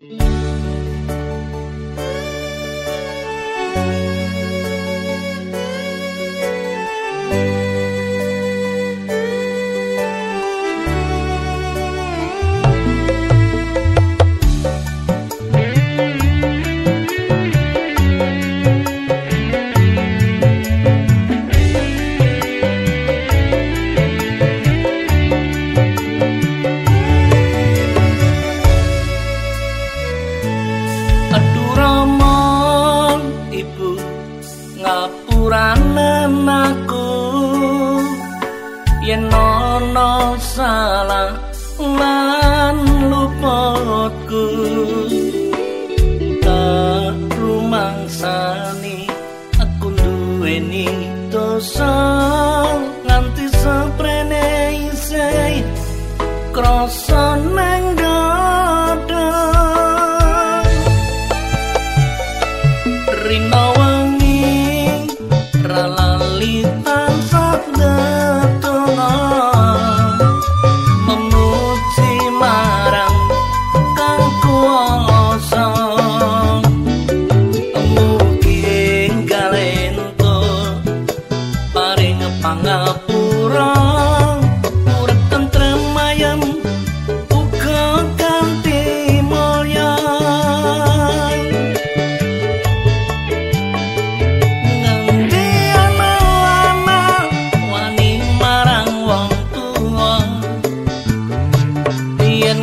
Música salah lan luputku tak rumangsani aku duweni dosa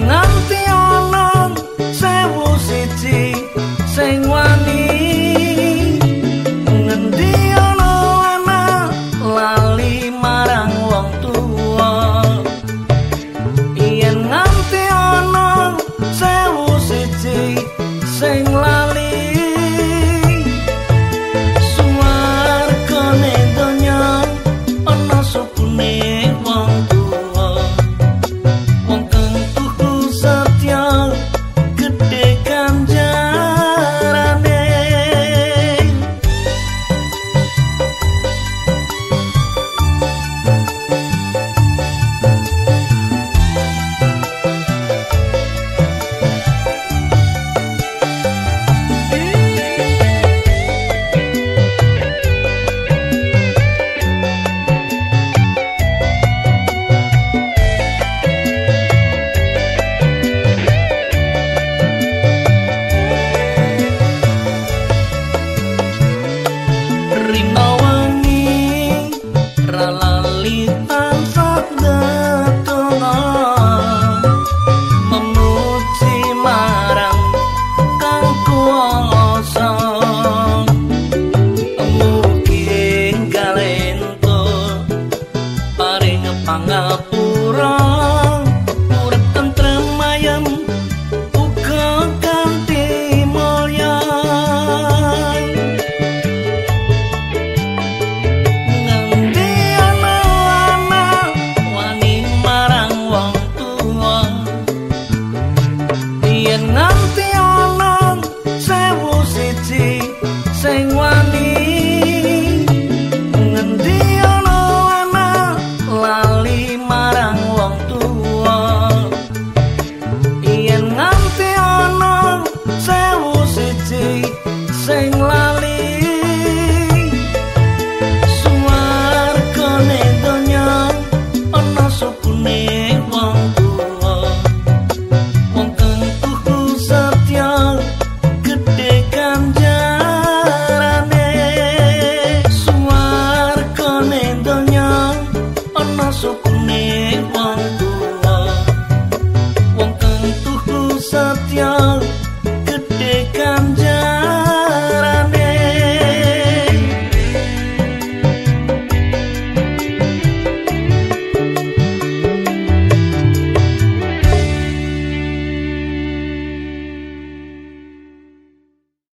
não. sang